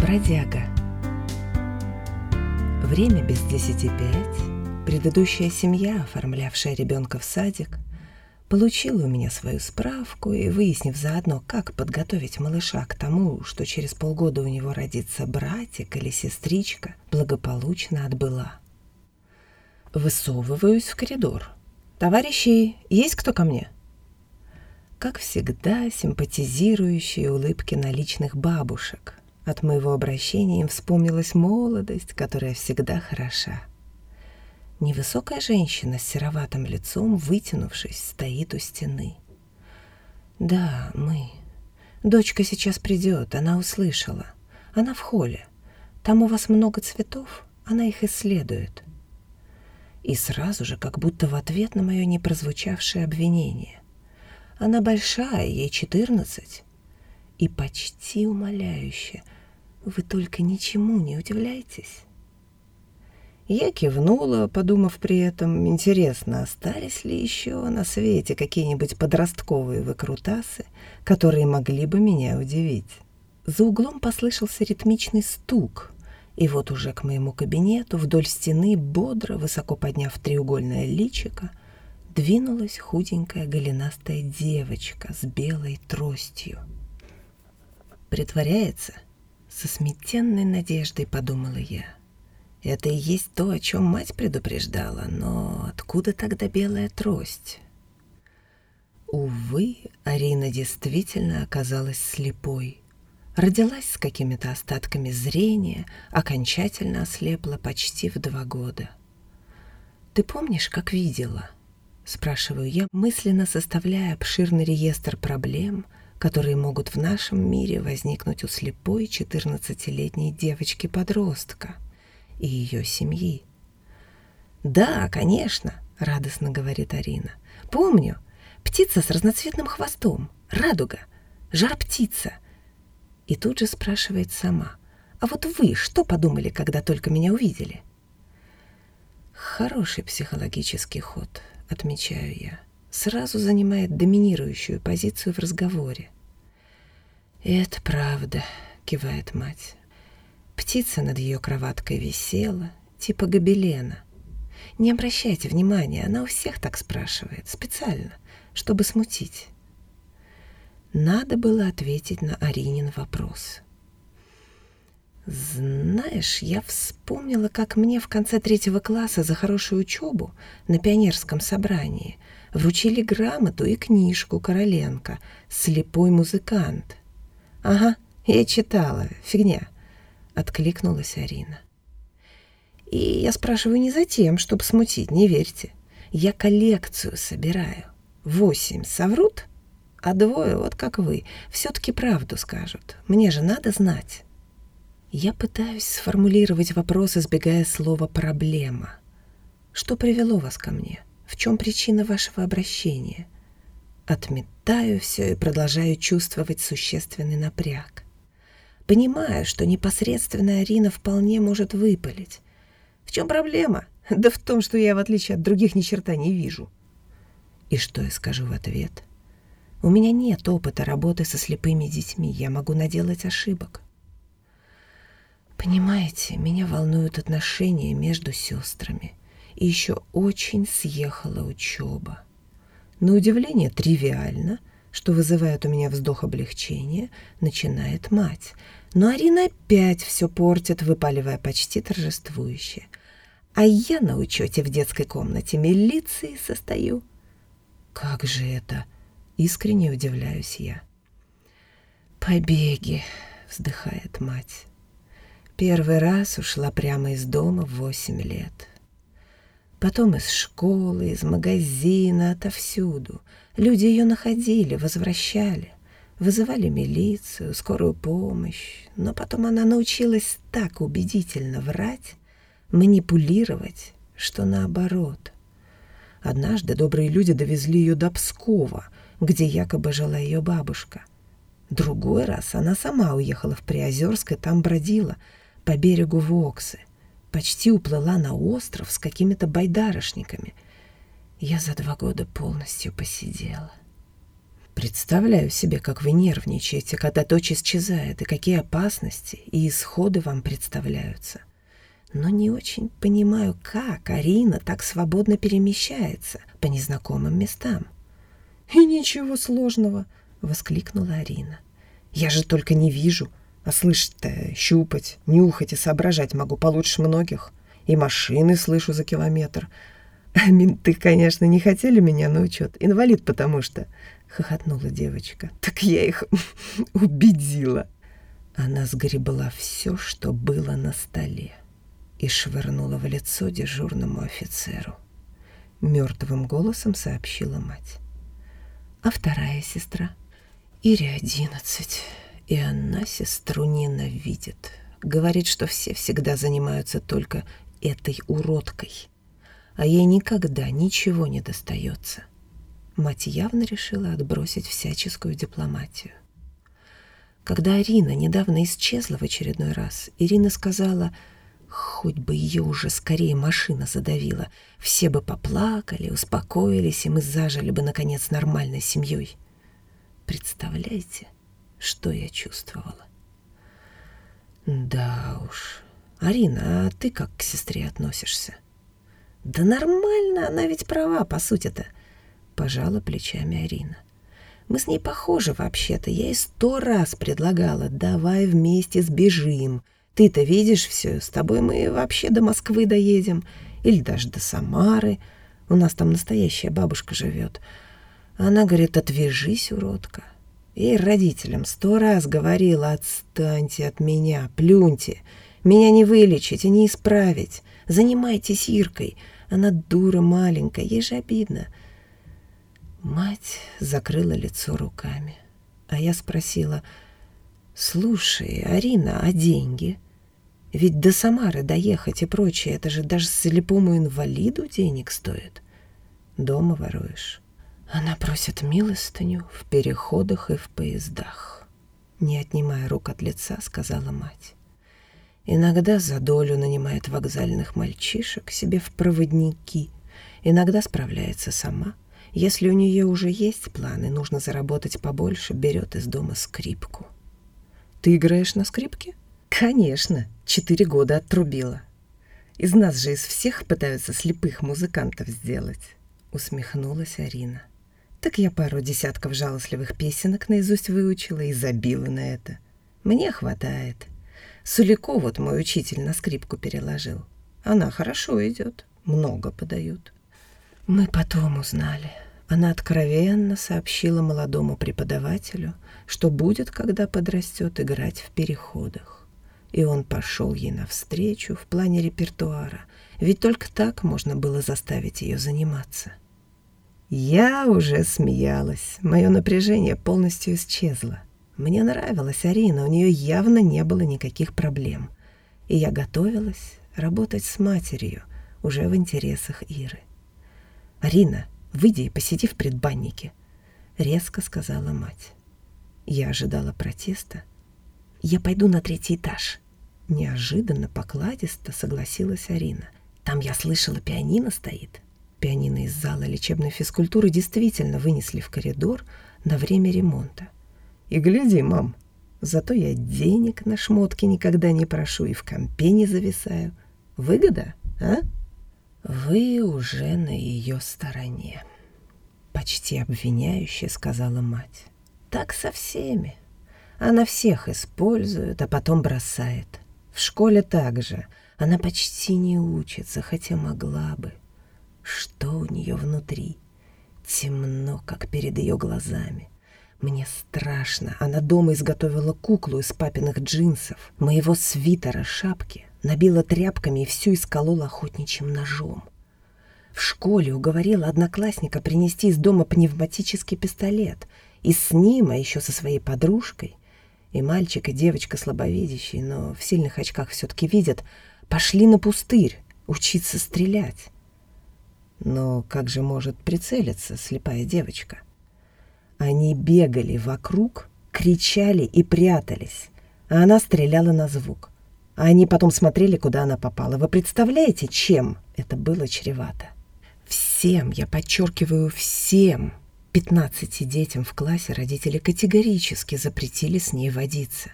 Бродяга. Время без десяти пять. Предыдущая семья, оформлявшая ребенка в садик, получила у меня свою справку и, выяснив заодно, как подготовить малыша к тому, что через полгода у него родится братик или сестричка, благополучно отбыла. Высовываюсь в коридор. «Товарищи, есть кто ко мне?» Как всегда, симпатизирующие улыбки наличных бабушек. От моего обращения им вспомнилась молодость, которая всегда хороша. Невысокая женщина с сероватым лицом, вытянувшись, стоит у стены. «Да, мы. Дочка сейчас придет, она услышала. Она в холле. Там у вас много цветов, она их исследует». И сразу же, как будто в ответ на мое непрозвучавшее обвинение. Она большая, ей четырнадцать. И почти умоляюще. Вы только ничему не удивляйтесь. Я кивнула, подумав при этом, интересно, остались ли еще на свете какие-нибудь подростковые выкрутасы, которые могли бы меня удивить. За углом послышался ритмичный стук, и вот уже к моему кабинету вдоль стены, бодро, высоко подняв треугольное личико, двинулась худенькая голенастая девочка с белой тростью. «Притворяется?» Со сметенной надеждой подумала я. Это и есть то, о чем мать предупреждала, но откуда тогда белая трость? Увы, Арина действительно оказалась слепой. Родилась с какими-то остатками зрения, окончательно ослепла почти в два года. «Ты помнишь, как видела?» — спрашиваю я, мысленно составляя обширный реестр проблем, которые могут в нашем мире возникнуть у слепой 14-летней девочки-подростка — и ее семьи. «Да, конечно», — радостно говорит Арина. «Помню. Птица с разноцветным хвостом. Радуга. Жар-птица». И тут же спрашивает сама. «А вот вы что подумали, когда только меня увидели?» Хороший психологический ход, отмечаю я. Сразу занимает доминирующую позицию в разговоре. «Это правда», — кивает мать. Птица над ее кроваткой висела, типа гобелена. Не обращайте внимания, она у всех так спрашивает, специально, чтобы смутить. Надо было ответить на Аринин вопрос. Знаешь, я вспомнила, как мне в конце третьего класса за хорошую учебу на пионерском собрании вручили грамоту и книжку Короленко «Слепой музыкант». Ага, я читала, фигня. — откликнулась Арина. «И я спрашиваю не за тем, чтобы смутить, не верьте. Я коллекцию собираю. Восемь соврут, а двое, вот как вы, все-таки правду скажут. Мне же надо знать». Я пытаюсь сформулировать вопрос, избегая слова «проблема». Что привело вас ко мне? В чем причина вашего обращения? Отметаю все и продолжаю чувствовать существенный напряг. Понимаю, что непосредственная Арина вполне может выпалить. В чем проблема? Да в том, что я, в отличие от других, ни черта не вижу. И что я скажу в ответ? У меня нет опыта работы со слепыми детьми, я могу наделать ошибок. Понимаете, меня волнуют отношения между сестрами. И еще очень съехала учеба. На удивление тривиально, что вызывает у меня вздох облегчения, начинает мать — но Арина опять все портит, выпаливая почти торжествующе. А я на учете в детской комнате милиции состою. Как же это? Искренне удивляюсь я. Побеги, вздыхает мать. Первый раз ушла прямо из дома в восемь лет. Потом из школы, из магазина, отовсюду. Люди ее находили, возвращали. Вызывали милицию, скорую помощь, но потом она научилась так убедительно врать, манипулировать, что наоборот. Однажды добрые люди довезли ее до Пскова, где якобы жила ее бабушка. Другой раз она сама уехала в Приозерск и там бродила по берегу Воксы. Почти уплыла на остров с какими-то байдарочниками. Я за два года полностью посидела. Представляю себе, как вы нервничаете, когда дочь исчезает, и какие опасности и исходы вам представляются. Но не очень понимаю, как Арина так свободно перемещается по незнакомым местам. «И ничего сложного!» — воскликнула Арина. «Я же только не вижу, а слышать-то, щупать, нюхать и соображать могу получше многих. И машины слышу за километр. А менты, конечно, не хотели меня на учет. Инвалид потому что...» — хохотнула девочка. «Так я их убедила». Она сгребла все, что было на столе, и швырнула в лицо дежурному офицеру. Мертвым голосом сообщила мать. А вторая сестра? Ире одиннадцать, и она сестру ненавидит. Говорит, что все всегда занимаются только этой уродкой, а ей никогда ничего не достается. Мать явно решила отбросить всяческую дипломатию. Когда Арина недавно исчезла в очередной раз, Ирина сказала, хоть бы ее уже скорее машина задавила, все бы поплакали, успокоились, и мы зажили бы, наконец, нормальной семьей. Представляете, что я чувствовала? Да уж. Арина, а ты как к сестре относишься? Да нормально, она ведь права, по сути-то. Пожала плечами Арина. Мы с ней похожи вообще-то. Я ей сто раз предлагала, давай вместе сбежим. Ты-то видишь все, с тобой мы вообще до Москвы доедем. Или даже до Самары. У нас там настоящая бабушка живет. Она говорит, отвяжись, уродка. Ей родителям сто раз говорила, отстаньте от меня, плюньте. Меня не вылечить и не исправить. Занимайтесь Иркой. Она дура маленькая, ей же обидно. Мать закрыла лицо руками. А я спросила, «Слушай, Арина, а деньги? Ведь до Самары доехать и прочее, это же даже слепому инвалиду денег стоит. Дома воруешь». Она просит милостыню в переходах и в поездах. Не отнимая рук от лица, сказала мать. Иногда за долю нанимает вокзальных мальчишек себе в проводники, иногда справляется сама — если у нее уже есть планы, нужно заработать побольше, берет из дома скрипку. Ты играешь на скрипке? Конечно, четыре года отрубила. Из нас же из всех пытаются слепых музыкантов сделать, усмехнулась Арина. Так я пару десятков жалостливых песенок наизусть выучила и забила на это. Мне хватает. Сулико вот мой учитель на скрипку переложил. Она хорошо идет, много подают. Мы потом узнали. Она откровенно сообщила молодому преподавателю, что будет, когда подрастет, играть в переходах. И он пошел ей навстречу в плане репертуара, ведь только так можно было заставить ее заниматься. Я уже смеялась, мое напряжение полностью исчезло. Мне нравилась Арина, у нее явно не было никаких проблем. И я готовилась работать с матерью, уже в интересах Иры. «Арина, выйди и посиди в предбаннике», — резко сказала мать. Я ожидала протеста. «Я пойду на третий этаж». Неожиданно покладисто согласилась Арина. «Там, я слышала, пианино стоит». Пианино из зала лечебной физкультуры действительно вынесли в коридор на время ремонта. «И гляди, мам, зато я денег на шмотки никогда не прошу и в компе не зависаю. Выгода, а?» «Вы уже на ее стороне», — почти обвиняюще сказала мать. «Так со всеми. Она всех использует, а потом бросает. В школе также. Она почти не учится, хотя могла бы. Что у нее внутри? Темно, как перед ее глазами. Мне страшно. Она дома изготовила куклу из папиных джинсов, моего свитера, шапки, набила тряпками и всю исколола охотничьим ножом. В школе уговорила одноклассника принести из дома пневматический пистолет, и с ним, а еще со своей подружкой, и мальчик, и девочка слабовидящие, но в сильных очках все-таки видят, пошли на пустырь учиться стрелять. Но как же может прицелиться слепая девочка? Они бегали вокруг, кричали и прятались, а она стреляла на звук. А они потом смотрели, куда она попала. Вы представляете, чем это было чревато? Всем, я подчеркиваю, всем Пятнадцати детям в классе родители категорически запретили с ней водиться.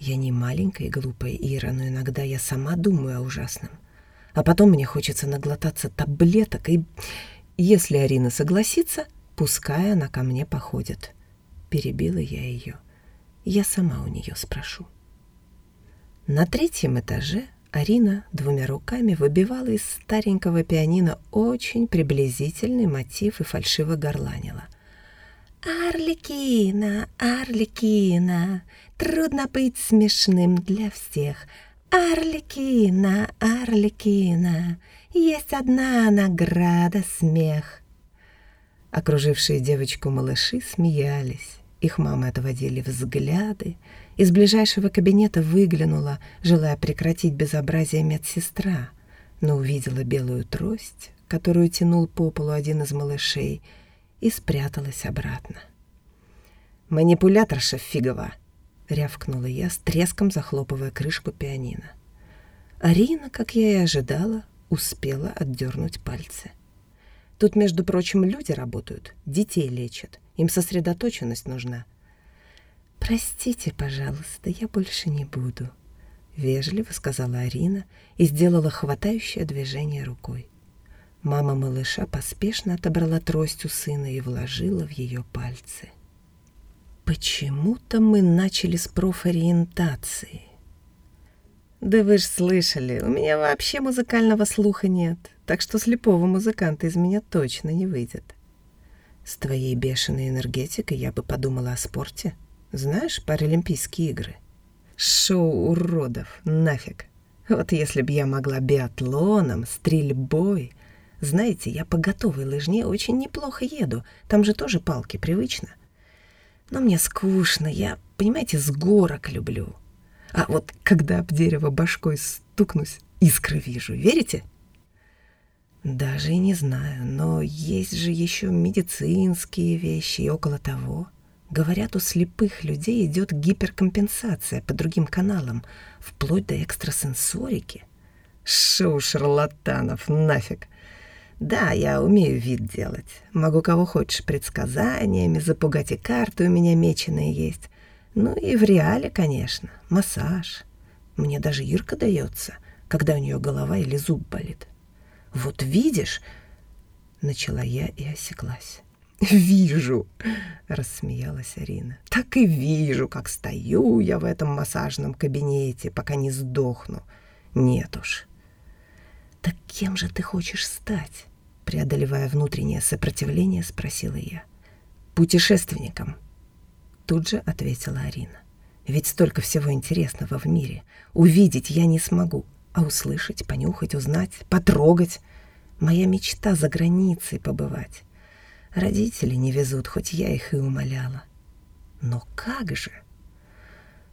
Я не маленькая и глупая Ира, но иногда я сама думаю о ужасном. А потом мне хочется наглотаться таблеток, и если Арина согласится, пускай она ко мне походит. Перебила я ее. Я сама у нее спрошу. На третьем этаже Арина двумя руками выбивала из старенького пианино очень приблизительный мотив и фальшиво горланила. «Арликина, Арликина, трудно быть смешным для всех. Арликина, Арликина, есть одна награда — смех». Окружившие девочку малыши смеялись. Их мамы отводили взгляды. Из ближайшего кабинета выглянула, желая прекратить безобразие медсестра, но увидела белую трость, которую тянул по полу один из малышей, и спряталась обратно. «Манипуляторша фигова!» — рявкнула я, с треском захлопывая крышку пианино. Арина, как я и ожидала, успела отдернуть пальцы. Тут, между прочим, люди работают, детей лечат. Им сосредоточенность нужна. «Простите, пожалуйста, я больше не буду», — вежливо сказала Арина и сделала хватающее движение рукой. Мама малыша поспешно отобрала трость у сына и вложила в ее пальцы. Почему-то мы начали с профориентации. Да вы ж слышали, у меня вообще музыкального слуха нет, так что слепого музыканта из меня точно не выйдет. С твоей бешеной энергетикой я бы подумала о спорте. Знаешь, Паралимпийские игры? Шоу уродов, нафиг. Вот если б я могла биатлоном, стрельбой... Знаете, я по готовой лыжне очень неплохо еду. Там же тоже палки, привычно. Но мне скучно, я, понимаете, с горок люблю. А вот когда об дерево башкой стукнусь, искры вижу, верите? Даже и не знаю, но есть же еще медицинские вещи и около того. Говорят, у слепых людей идет гиперкомпенсация по другим каналам, вплоть до экстрасенсорики. Шоу шарлатанов, нафиг. Да, я умею вид делать. Могу кого хочешь предсказаниями запугать, и карты у меня меченые есть. Ну и в реале, конечно, массаж. Мне даже Ирка дается, когда у нее голова или зуб болит. Вот видишь, начала я и осеклась. «Вижу!» — рассмеялась Арина. «Так и вижу, как стою я в этом массажном кабинете, пока не сдохну. Нет уж». «Так кем же ты хочешь стать?» Преодолевая внутреннее сопротивление, спросила я. «Путешественником», Тут же ответила Арина. Ведь столько всего интересного в мире. Увидеть я не смогу, а услышать, понюхать, узнать, потрогать. Моя мечта за границей побывать. Родители не везут, хоть я их и умоляла. Но как же?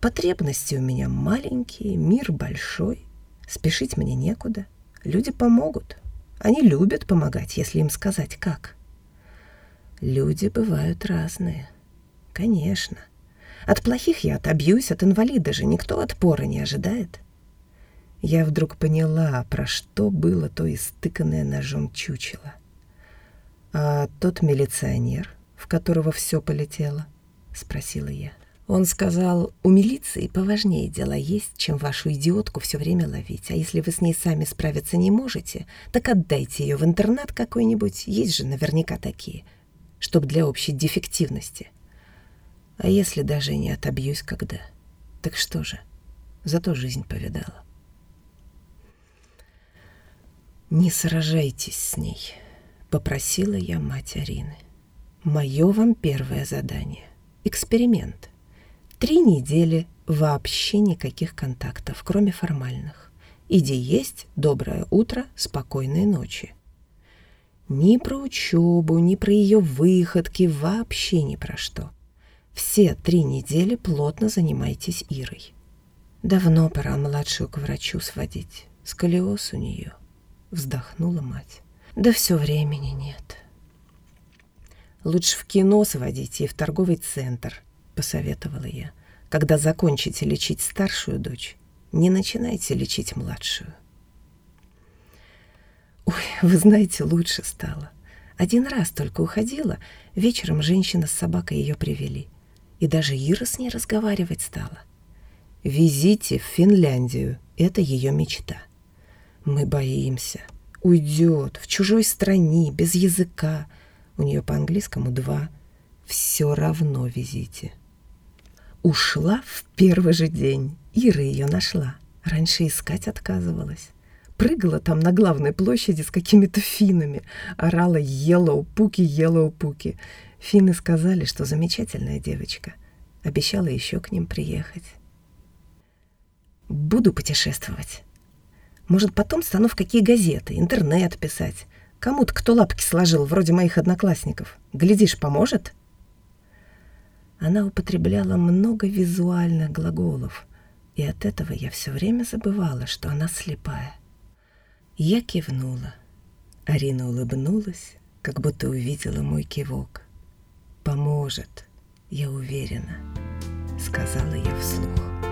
Потребности у меня маленькие, мир большой. Спешить мне некуда. Люди помогут. Они любят помогать, если им сказать как. Люди бывают разные. Конечно. От плохих я отобьюсь, от инвалида же никто отпора не ожидает. Я вдруг поняла, про что было то истыканное ножом чучело. «А тот милиционер, в которого все полетело?» — спросила я. Он сказал, у милиции поважнее дела есть, чем вашу идиотку все время ловить. А если вы с ней сами справиться не можете, так отдайте ее в интернат какой-нибудь, есть же наверняка такие, чтоб для общей дефективности. А если даже не отобьюсь когда? Так что же, зато жизнь повидала. «Не сражайтесь с ней», — попросила я мать Арины. «Мое вам первое задание. Эксперимент. Три недели вообще никаких контактов, кроме формальных. Иди есть, доброе утро, спокойной ночи. Ни про учебу, ни про ее выходки, вообще ни про что. Все три недели плотно занимайтесь Ирой. Давно пора младшую к врачу сводить. Сколиоз у нее. Вздохнула мать. Да все времени нет. Лучше в кино сводите и в торговый центр, посоветовала я. Когда закончите лечить старшую дочь, не начинайте лечить младшую. Ой, вы знаете, лучше стало. Один раз только уходила, вечером женщина с собакой ее привели. И даже Ира с ней разговаривать стала. «Везите в Финляндию, это ее мечта». Мы боимся. Уйдет в чужой стране, без языка. У нее по-английскому два. Все равно везите. Ушла в первый же день. Ира ее нашла. Раньше искать отказывалась. Прыгала там на главной площади с какими-то финами. Орала «Yellow Пуки, Yellow Пуки». Финны сказали, что замечательная девочка. Обещала еще к ним приехать. Буду путешествовать. Может, потом стану в какие газеты, интернет писать. Кому-то, кто лапки сложил, вроде моих одноклассников. Глядишь, поможет?» Она употребляла много визуальных глаголов, и от этого я все время забывала, что она слепая. Я кивнула. Арина улыбнулась, как будто увидела мой кивок. «Поможет, я уверена», — сказала я вслух.